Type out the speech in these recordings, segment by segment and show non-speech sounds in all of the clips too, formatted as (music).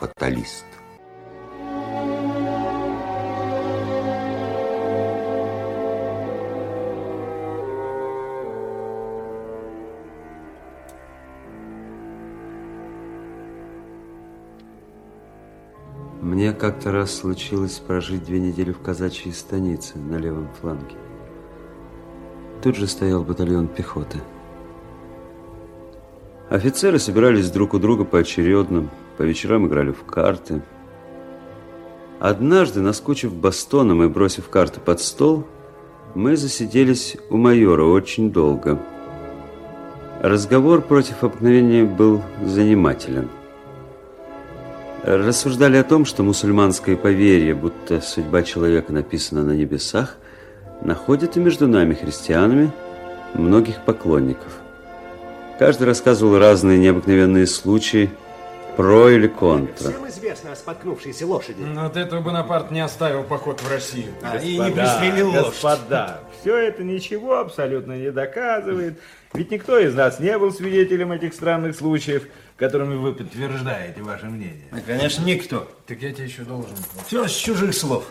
фаталист. Мне как-то раз случилось прожить две недели в казачьей станице на левом фланге. Тут же стоял батальон пехоты. Офицеры собирались друг у друга поочередно, по вечерам играли в карты. Однажды, наскучив бастоном и бросив карты под стол, мы засиделись у майора очень долго. Разговор против обыкновения был занимателен – рассуждали о том, что мусульманское поверье, будто судьба человека написана на небесах, находит и между нами, христианами, многих поклонников. Каждый рассказывал разные необыкновенные случаи, про или контра. Всем известно о споткнувшейся лошади. Но от этого Бонапарт не оставил поход в Россию. А, и не пристрелил лошадь. Господа, все это ничего абсолютно не доказывает. Ведь никто из нас не был свидетелем этих странных случаев которыми вы подтверждаете ваше мнение. Ну, конечно, никто. Так я тебе еще должен. Все с чужих слов.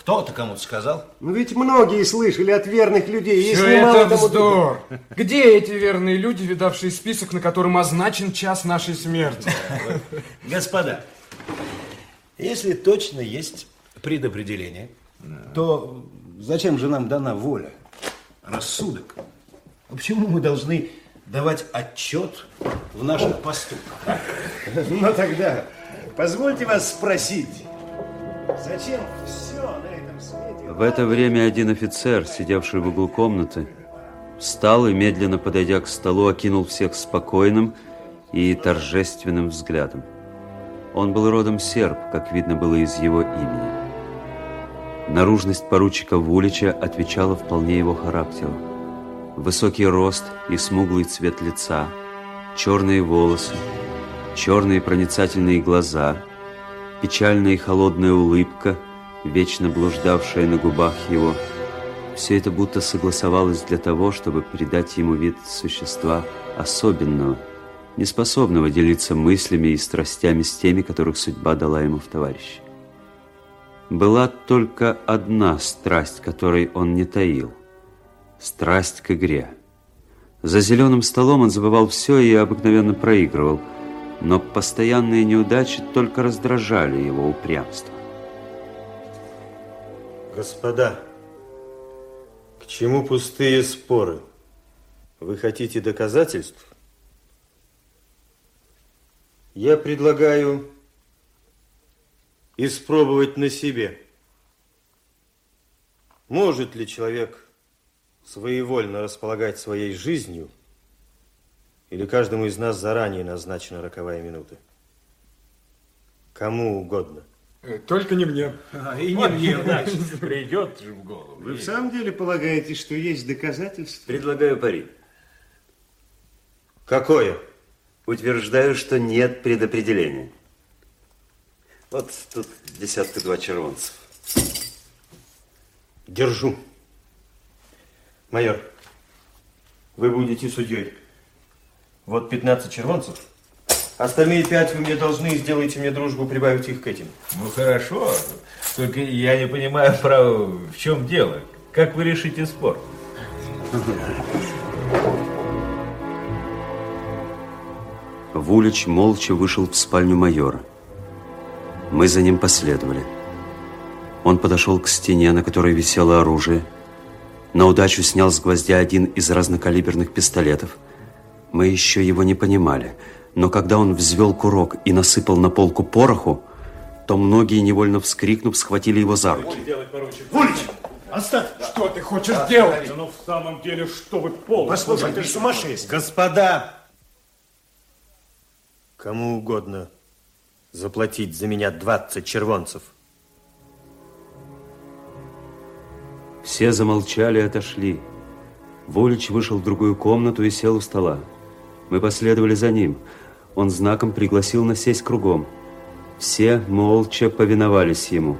Кто-то кому-то сказал. Ну ведь многие слышали от верных людей. Все это вздор. Где эти верные люди, видавшие список, на котором означен час нашей смерти? Господа, если точно есть предопределение, то зачем же нам дана воля, рассудок? Почему мы должны давать отчет в наших поступках. Ну тогда, позвольте вас спросить, зачем все. В это время один офицер, сидевший в углу комнаты, встал и, медленно подойдя к столу, окинул всех спокойным и торжественным взглядом. Он был родом серб, как видно было из его имени. Наружность поручика Вулича отвечала вполне его характеру. Высокий рост и смуглый цвет лица, черные волосы, черные проницательные глаза, печальная и холодная улыбка, вечно блуждавшая на губах его. Все это будто согласовалось для того, чтобы придать ему вид существа особенного, неспособного делиться мыслями и страстями с теми, которых судьба дала ему в товарищи. Была только одна страсть, которой он не таил страсть к игре. За зеленым столом он забывал все и обыкновенно проигрывал, но постоянные неудачи только раздражали его упрямство. Господа, к чему пустые споры? Вы хотите доказательств? Я предлагаю испробовать на себе. Может ли человек своевольно располагать своей жизнью, или каждому из нас заранее назначена роковая минута? Кому угодно. Э, только не мне. А, и не мне, значит, (laughs) придет же в голову. Вы в самом деле полагаете, что есть доказательства? Предлагаю пари. Какое? Утверждаю, что нет предопределения. Вот тут десятка два червонцев. Держу. Майор, вы будете судьей. Вот 15 червонцев. Остальные пять вы мне должны, сделайте мне дружбу, прибавить их к этим. Ну, хорошо. Только я не понимаю, право, в чем дело. Как вы решите спор? Вулич молча вышел в спальню майора. Мы за ним последовали. Он подошел к стене, на которой висело оружие, на удачу снял с гвоздя один из разнокалиберных пистолетов. Мы еще его не понимали, но когда он взвел курок и насыпал на полку пороху, то многие, невольно вскрикнув, схватили его за руки. Вулич, оставь! Что ты хочешь делать? Ну, в самом деле, что вы полностью... Послушай, ты же сумасшедший. Господа! Кому угодно заплатить за меня 20 червонцев. Все замолчали и отошли. Волич вышел в другую комнату и сел у стола. Мы последовали за ним. Он знаком пригласил нас сесть кругом. Все молча повиновались ему.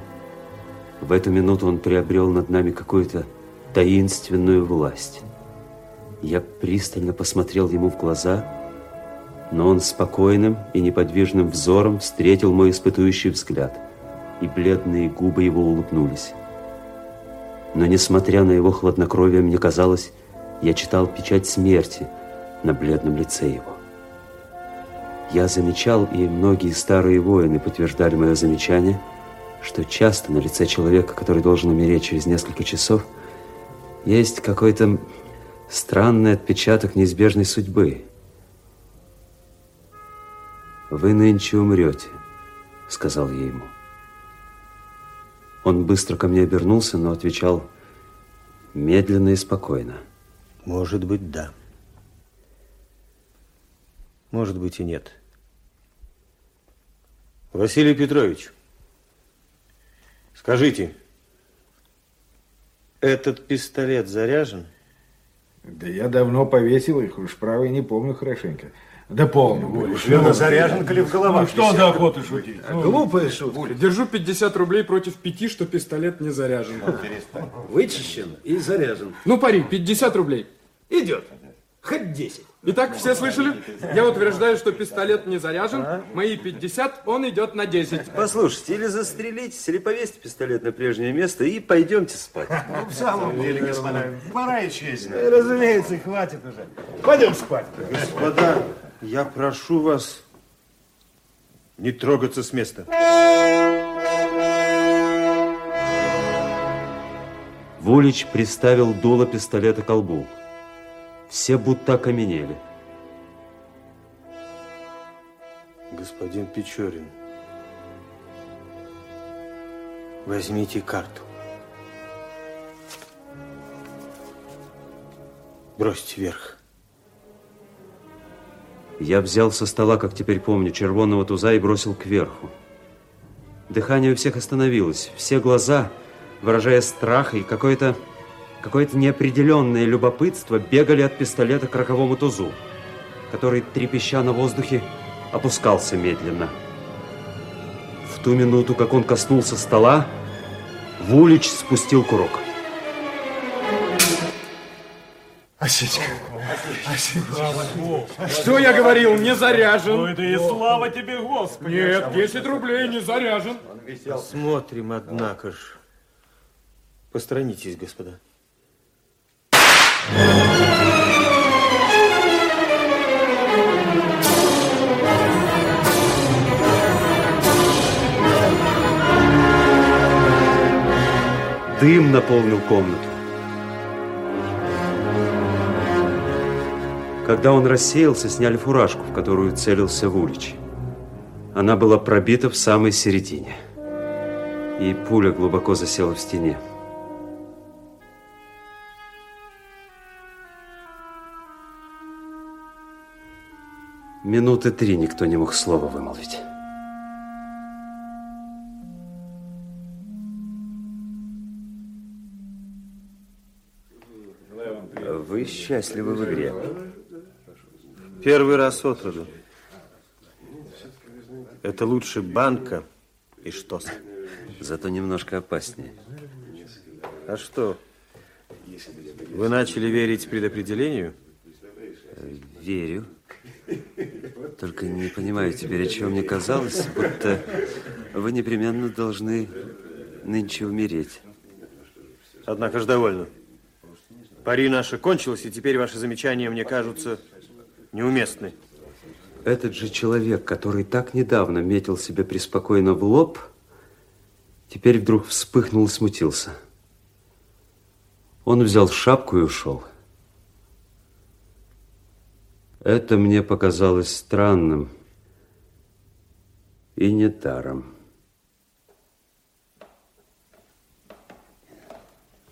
В эту минуту он приобрел над нами какую-то таинственную власть. Я пристально посмотрел ему в глаза Но он спокойным и неподвижным взором встретил мой испытующий взгляд, и бледные губы его улыбнулись. Но, несмотря на его хладнокровие, мне казалось, я читал печать смерти на бледном лице его. Я замечал, и многие старые воины подтверждали мое замечание, что часто на лице человека, который должен умереть через несколько часов, есть какой-то странный отпечаток неизбежной судьбы. «Вы нынче умрете», — сказал я ему. Он быстро ко мне обернулся, но отвечал медленно и спокойно. Может быть, да. Может быть и нет. Василий Петрович, скажите, этот пистолет заряжен? Да я давно повесил их, уж правый не помню хорошенько. Да полно, Воля. Верно, заряжен, коли в головах. Ну что за охота шутить? Глупая шутка. Воля, держу 50 рублей против пяти, что пистолет не заряжен. Вычищен и заряжен. Ну, пари, 50 рублей. Идет. Хоть 10. Итак, все слышали? Я утверждаю, что пистолет не заряжен. Мои 50, он идет на 10. Послушайте, или застрелитесь, или повесьте пистолет на прежнее место и пойдемте спать. В самом деле, господа, пора исчезнуть. Разумеется, хватит уже. Пойдем спать. Господа, я прошу вас не трогаться с места. Вулич приставил дуло пистолета к колбу. Все будто окаменели. Господин Печорин, возьмите карту. Бросьте вверх. Я взял со стола, как теперь помню, червонного туза и бросил кверху. Дыхание у всех остановилось. Все глаза, выражая страх и какое-то какое-то неопределенное любопытство, бегали от пистолета к роковому тузу, который, трепеща на воздухе, опускался медленно. В ту минуту, как он коснулся стола, Вулич спустил курок. Осечка. Что я говорил, не заряжен? это и слава тебе, Господи. Нет, 10 рублей не заряжен. Смотрим, однако ж. Посторонитесь, господа. Дым наполнил комнату. Когда он рассеялся, сняли фуражку, в которую целился Вулич. Она была пробита в самой середине. И пуля глубоко засела в стене. Минуты три никто не мог слова вымолвить. Вы счастливы в игре. Первый раз от роду. Это лучше банка и штос. Зато немножко опаснее. А что? Вы начали верить предопределению? Верю. Только не понимаю теперь, о чем мне казалось, будто вы непременно должны нынче умереть. Однако ж довольно. Пари наше кончилось, и теперь ваши замечания мне кажутся неуместны. Этот же человек, который так недавно метил себе преспокойно в лоб, теперь вдруг вспыхнул и смутился. Он взял шапку и ушел. Это мне показалось странным и недаром.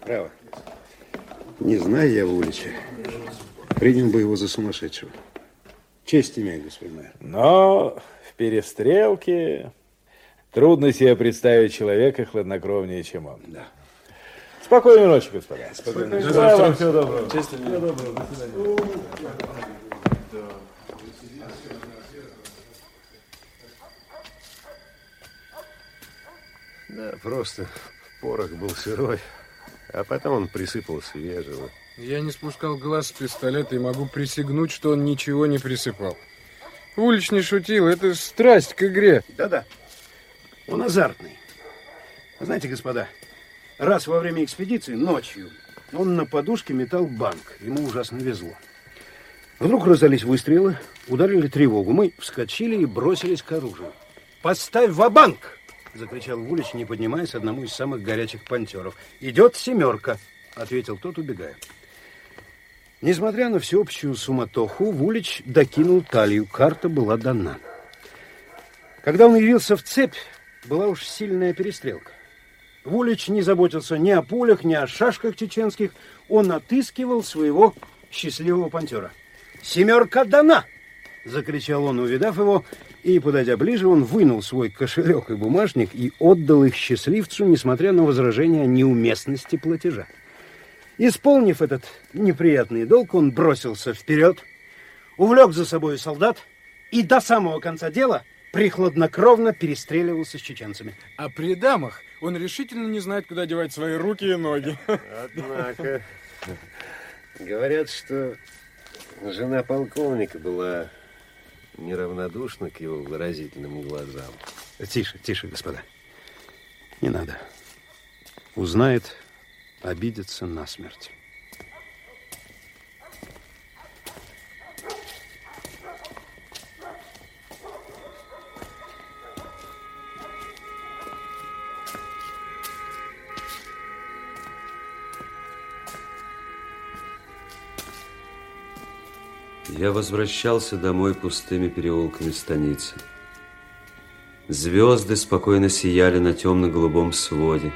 Право. Не знаю я Вулича. Принял бы его за сумасшедшего. Честь имею, господин мэр. Но в перестрелке трудно себе представить человека хладнокровнее, чем он. Да. Спокойной ночи, господа. Спокойной ночи. Вам всего доброго. Да, просто порох был сырой, а потом он присыпал свежего. Я не спускал глаз с пистолета и могу присягнуть, что он ничего не присыпал. Улич не шутил, это страсть к игре. Да-да, он азартный. Знаете, господа, раз во время экспедиции ночью он на подушке метал банк. Ему ужасно везло. Вдруг раздались выстрелы, ударили тревогу. Мы вскочили и бросились к оружию. «Поставь в банк закричал Вулич, не поднимаясь одному из самых горячих пантеров. «Идет семерка!» — ответил тот, убегая. Несмотря на всеобщую суматоху, Вулич докинул талию. Карта была дана. Когда он явился в цепь, была уж сильная перестрелка. Вулич не заботился ни о пулях, ни о шашках чеченских. Он отыскивал своего счастливого пантера. «Семерка дана!» — закричал он, увидав его, и, подойдя ближе, он вынул свой кошелек и бумажник и отдал их счастливцу, несмотря на возражение о неуместности платежа. Исполнив этот неприятный долг, он бросился вперед, увлек за собой солдат и до самого конца дела прихладнокровно перестреливался с чеченцами. А при дамах он решительно не знает, куда девать свои руки и ноги. Однако, говорят, что жена полковника была неравнодушна к его выразительным глазам. Тише, тише, господа. Не надо. Узнает, обидится насмерть. Я возвращался домой пустыми переулками станицы. Звезды спокойно сияли на темно-голубом своде.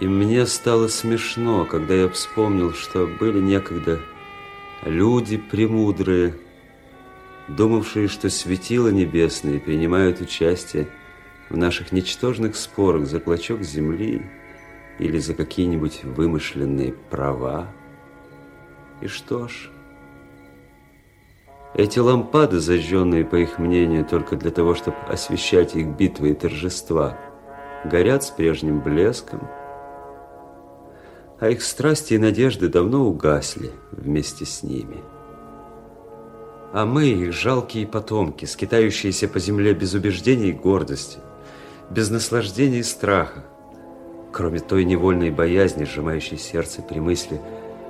И мне стало смешно, когда я вспомнил, что были некогда люди премудрые, думавшие, что светила небесные принимают участие в наших ничтожных спорах за клочок земли или за какие-нибудь вымышленные права. И что ж... Эти лампады, зажженные, по их мнению, только для того, чтобы освещать их битвы и торжества, горят с прежним блеском, а их страсти и надежды давно угасли вместе с ними. А мы, их жалкие потомки, скитающиеся по земле без убеждений и гордости, без наслаждения и страха, кроме той невольной боязни, сжимающей сердце при мысли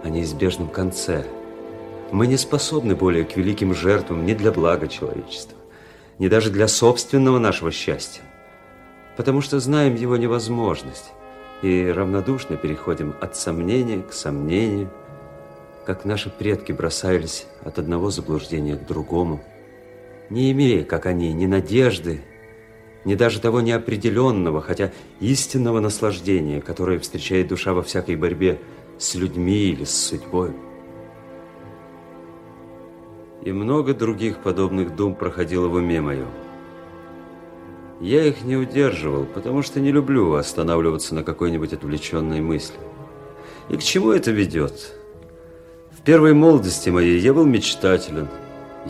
о неизбежном конце – мы не способны более к великим жертвам ни для блага человечества, ни даже для собственного нашего счастья, потому что знаем его невозможность и равнодушно переходим от сомнения к сомнению, как наши предки бросались от одного заблуждения к другому, не имея, как они, ни надежды, ни даже того неопределенного, хотя истинного наслаждения, которое встречает душа во всякой борьбе с людьми или с судьбой. И много других подобных дум проходило в уме моем. Я их не удерживал, потому что не люблю останавливаться на какой-нибудь отвлеченной мысли. И к чему это ведет? В первой молодости моей я был мечтателен.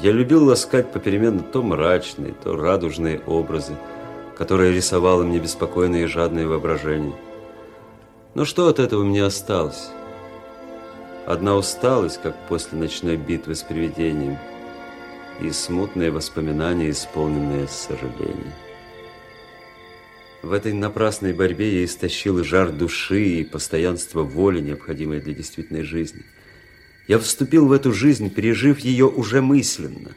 Я любил ласкать попеременно то мрачные, то радужные образы, которые рисовало мне беспокойное и жадное воображение. Но что от этого мне осталось? Одна усталость, как после ночной битвы с привидением, и смутные воспоминания, исполненные сожаления. В этой напрасной борьбе я истощил жар души и постоянство воли, необходимое для действительной жизни. Я вступил в эту жизнь, пережив ее уже мысленно.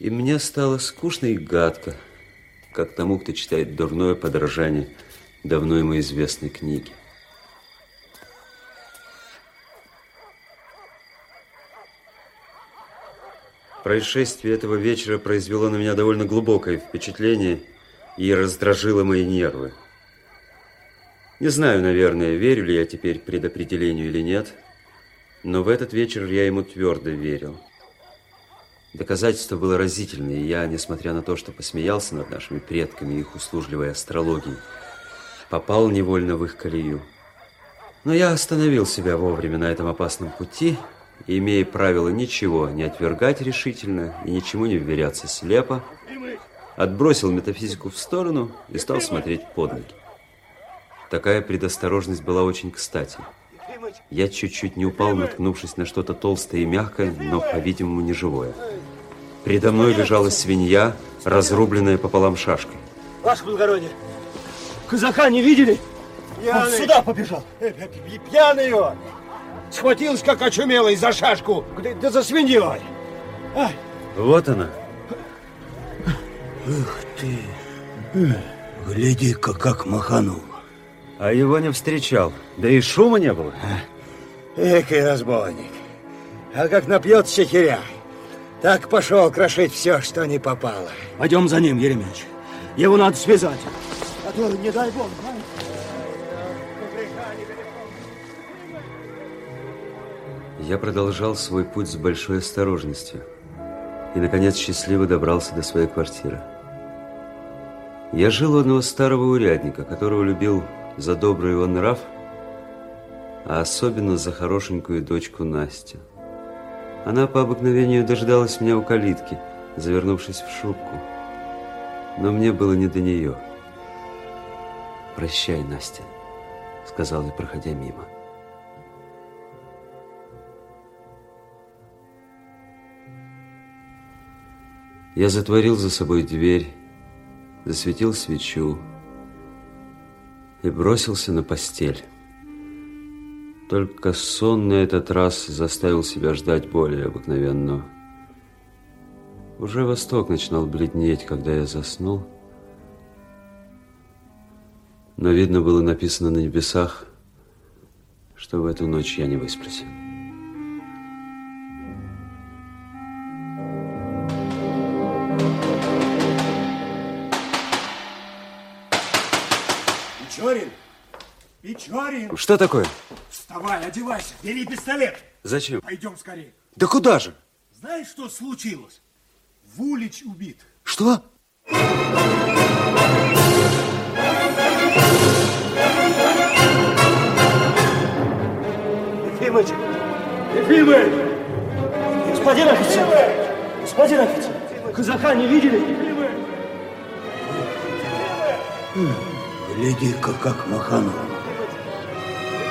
И мне стало скучно и гадко, как тому, кто читает дурное подражание давно ему известной книги. Происшествие этого вечера произвело на меня довольно глубокое впечатление и раздражило мои нервы. Не знаю, наверное, верю ли я теперь предопределению или нет, но в этот вечер я ему твердо верил. Доказательство было разительное, и я, несмотря на то, что посмеялся над нашими предками и их услужливой астрологией, попал невольно в их колею. Но я остановил себя вовремя на этом опасном пути – имея правило ничего не отвергать решительно и ничему не вверяться слепо, отбросил метафизику в сторону и стал смотреть под ноги. Такая предосторожность была очень кстати. Я чуть-чуть не упал, наткнувшись на что-то толстое и мягкое, но, по-видимому, не живое. Передо мной лежала свинья, разрубленная пополам шашкой. Ваше благородие, казака не видели? Пьяный. Он сюда побежал. Э, э, Пьяный он. Схватился, как очумелый, за шашку. Да, да за свиньей. Ай. Вот она. Ух ты. Гляди-ка, как маханул. А его не встречал. Да и шума не было. Экий разбойник. А как напьется херя, так пошел крошить все, что не попало. Пойдем за ним, Еремеевич. Его надо связать. А то, не дай бог, знаешь. Я продолжал свой путь с большой осторожностью. И, наконец, счастливо добрался до своей квартиры. Я жил у одного старого урядника, которого любил за добрый его нрав, а особенно за хорошенькую дочку Настю. Она по обыкновению дождалась меня у калитки, завернувшись в шубку. Но мне было не до нее. «Прощай, Настя», — сказал я, проходя мимо. Я затворил за собой дверь, засветил свечу и бросился на постель. Только сон на этот раз заставил себя ждать более обыкновенного. Уже восток начинал бледнеть, когда я заснул. Но видно было написано на небесах, что в эту ночь я не высплюсь. Печорин! Что такое? Вставай, одевайся, бери пистолет. Зачем? Пойдем скорее. Да куда же? Знаешь, что случилось? Вулич убит. Что? Ефимыч! Ефимыч! Господин офицер! Господин офицер! Казака не видели? Гляди-ка, как маханул.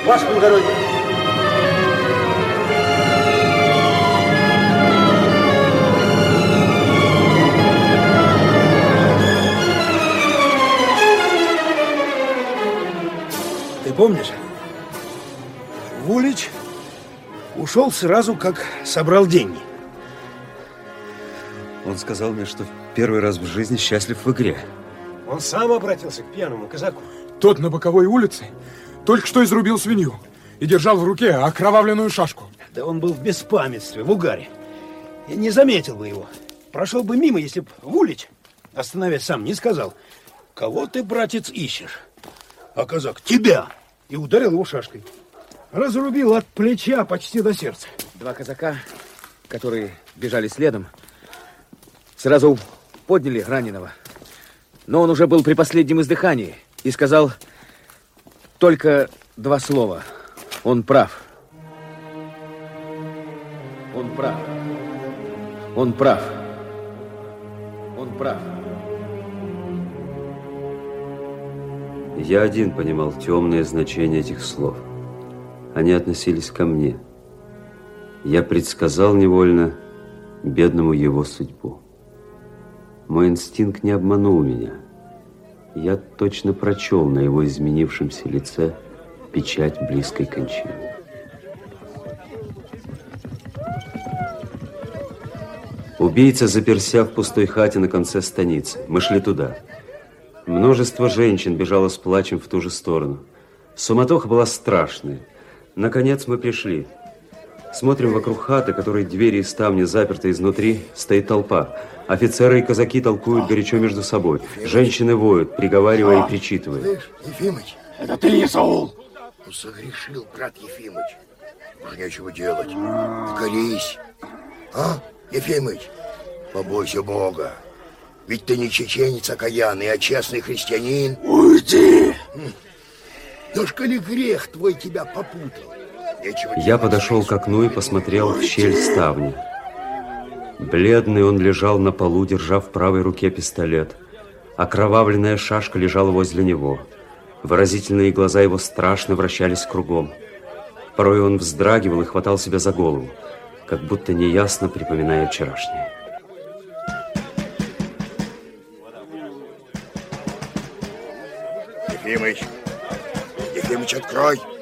Ваше благородие! Ты помнишь? Вулич ушел сразу, как собрал деньги. Он сказал мне, что первый раз в жизни счастлив в игре. Он сам обратился к пьяному казаку. Тот на боковой улице только что изрубил свинью и держал в руке окровавленную шашку. Да он был в беспамятстве, в угаре. Я не заметил бы его. Прошел бы мимо, если б Вулич, остановясь сам, не сказал, кого ты, братец, ищешь? А казак, тебя! И ударил его шашкой. Разрубил от плеча почти до сердца. Два казака, которые бежали следом, сразу подняли раненого. Но он уже был при последнем издыхании и сказал только два слова. Он прав. Он прав. Он прав. Он прав. Я один понимал темное значение этих слов. Они относились ко мне. Я предсказал невольно бедному его судьбу. Мой инстинкт не обманул меня. Я точно прочел на его изменившемся лице печать близкой кончины. Убийца заперся в пустой хате на конце станицы. Мы шли туда. Множество женщин бежало с плачем в ту же сторону. Суматоха была страшная. Наконец мы пришли. Смотрим вокруг хаты, которой двери и ставни заперты изнутри, стоит толпа. Офицеры и казаки толкуют горячо между собой. Женщины воют, приговаривая и причитывая. Слышь, Ефимыч, Это ты, не Саул? ну, согрешил брат Ефимыч. Уж нечего делать. Покорись. А, Ефимыч, побойся Бога. Ведь ты не чеченец окаянный, а честный христианин. Уйди! Да ж коли грех твой тебя попутал. Я подошел к окну и посмотрел в щель ставни. Бледный он лежал на полу, держа в правой руке пистолет. Окровавленная шашка лежала возле него. Выразительные глаза его страшно вращались кругом. Порой он вздрагивал и хватал себя за голову, как будто неясно припоминая вчерашнее. Ефимыч, Ефимыч, открой!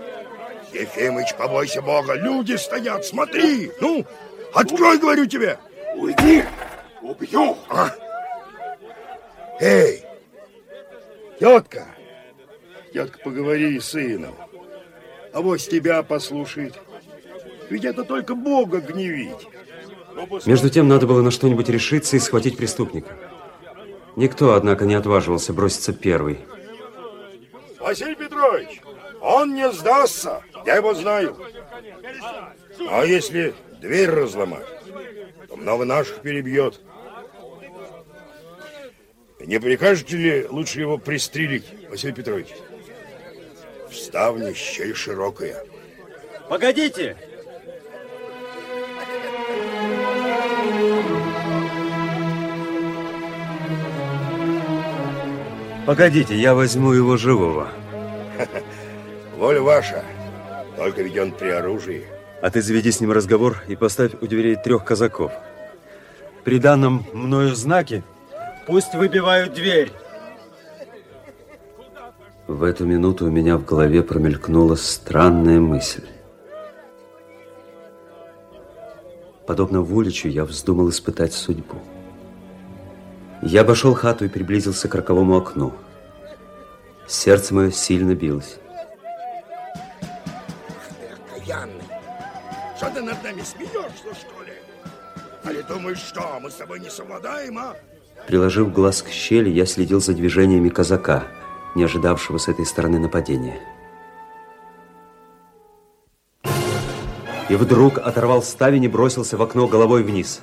Ефимыч, побойся Бога, люди стоят, смотри. Ну, открой, говорю тебе. Уйди, убью. А? Эй, тетка, тетка, поговори с сыном. А вот тебя послушает. Ведь это только Бога гневить. Между тем надо было на что-нибудь решиться и схватить преступника. Никто, однако, не отваживался броситься первый. Василий Петрович, он не сдастся, я его знаю. А если дверь разломать, то много наших перебьет. Не прикажете ли лучше его пристрелить, Василий Петрович? В ставне щель широкая. Погодите! Погодите, я возьму его живого. (laughs) Воля ваша, только ведь он при оружии. А ты заведи с ним разговор и поставь у дверей трех казаков. При данном мною знаке Пусть выбивают дверь. В эту минуту у меня в голове промелькнула странная мысль. Подобно Вуличу, я вздумал испытать судьбу. Я обошел хату и приблизился к роковому окну. Сердце мое сильно билось. Нами смеешься, что ли? Али думаешь, что, мы с тобой не совладаем, а? Приложив глаз к щели, я следил за движениями казака, не ожидавшего с этой стороны нападения. И вдруг оторвал ставень и бросился в окно головой вниз.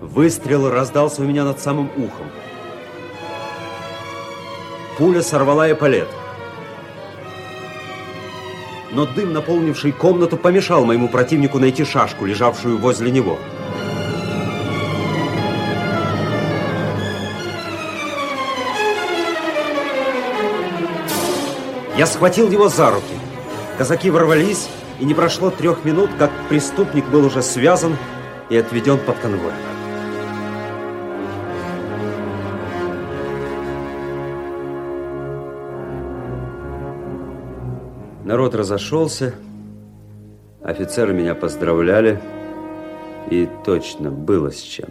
Выстрел раздался у меня над самым ухом. Пуля сорвала эполет. Но дым, наполнивший комнату, помешал моему противнику найти шашку, лежавшую возле него. Я схватил его за руки. Казаки ворвались, и не прошло трех минут, как преступник был уже связан и отведен под конвой. Народ разошелся, офицеры меня поздравляли, и точно было с чем.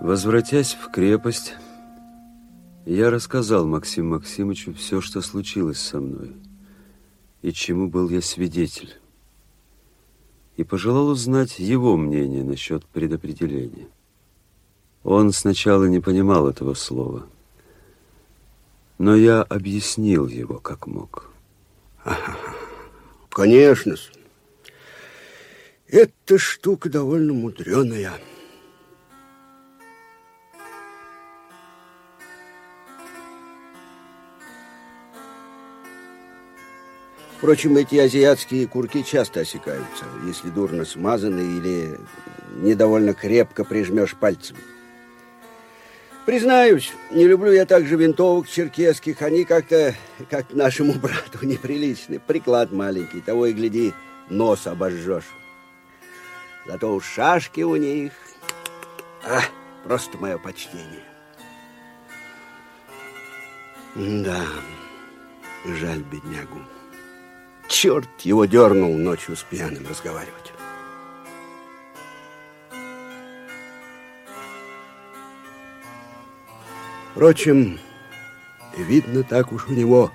Возвратясь в крепость, я рассказал Максиму Максимовичу все, что случилось со мной, и чему был я свидетель, и пожелал узнать его мнение насчет предопределения. Он сначала не понимал этого слова, но я объяснил его как мог. (laughs) Конечно. Эта штука довольно мудреная. Впрочем, эти азиатские курки часто осекаются, если дурно смазаны или недовольно крепко прижмешь пальцем. Признаюсь, не люблю я также винтовок черкесских. Они как-то, как нашему (laughs) брату, неприличны. Приклад маленький, того и гляди, нос обожжешь. Зато у шашки у них... А, просто мое почтение. Да, жаль беднягу. Черт его дернул ночью с пьяным разговаривать. Впрочем, видно, так уж у него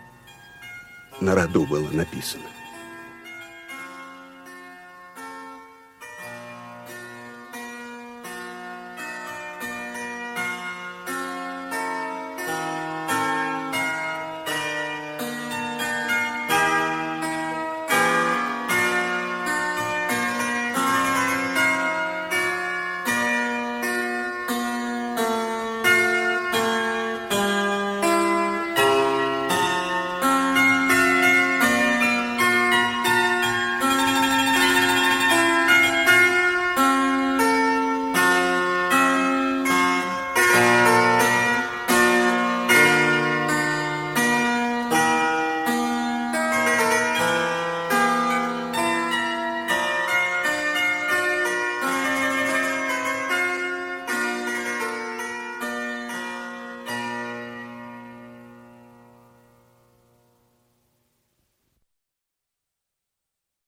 на роду было написано.